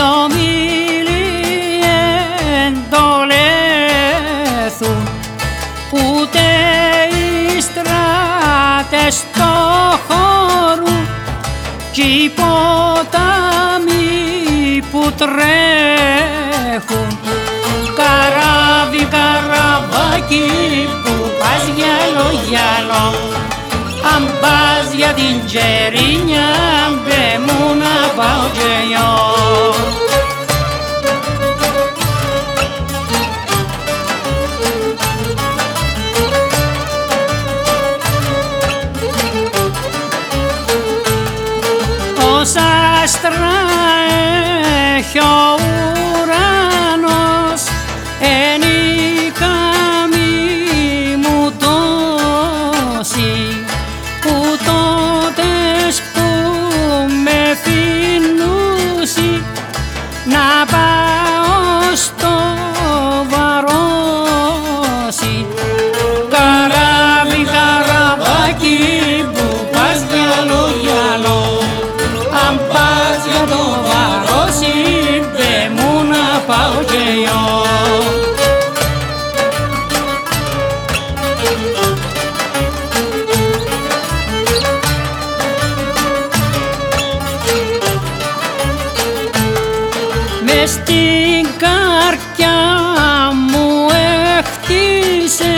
κι ομίλοι εντολέθουν ούτε οι στράτες στο χώρο κι οι ποτάμοι που τρέχουν. Καράβι καραβάκι που πας γυαλό γυαλό αν πας για την τζερίνια μπε Ως άστρα μες στην καρδιά μου έχτισε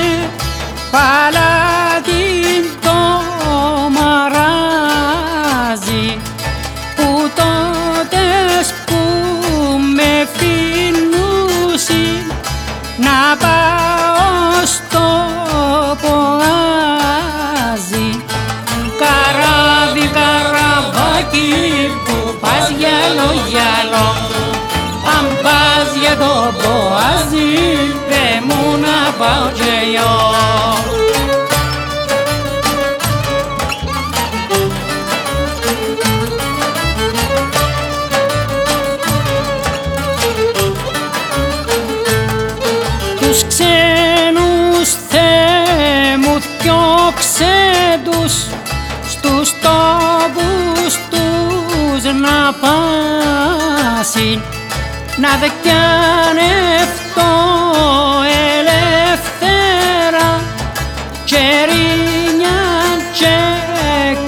παλάτι το μαράζι που τότες που με φινούσι να πάω στο ποάζι καράβι καραβάκι που πας γυαλό γυαλό αν πας για το ποάζι δε μου να πάω και εγώ τους ξένους Θεέ μου διώξε τους στους τόπους τους να πάσει να δε κι ανευτώ ελεύθερα κερίνια και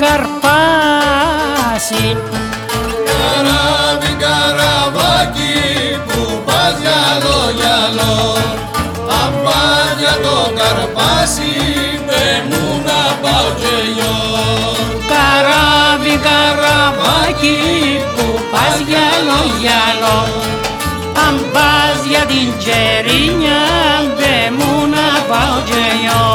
καρπάσει Καράβι καραβάκι που πας γυαλό γυαλό Αν πας για το καρπάσι δε μου να πάω και γιο Καράβι καραβάκι που πας γυαλό γυαλό Αν πας για την τζερίνια δε μου να πάω και εγώ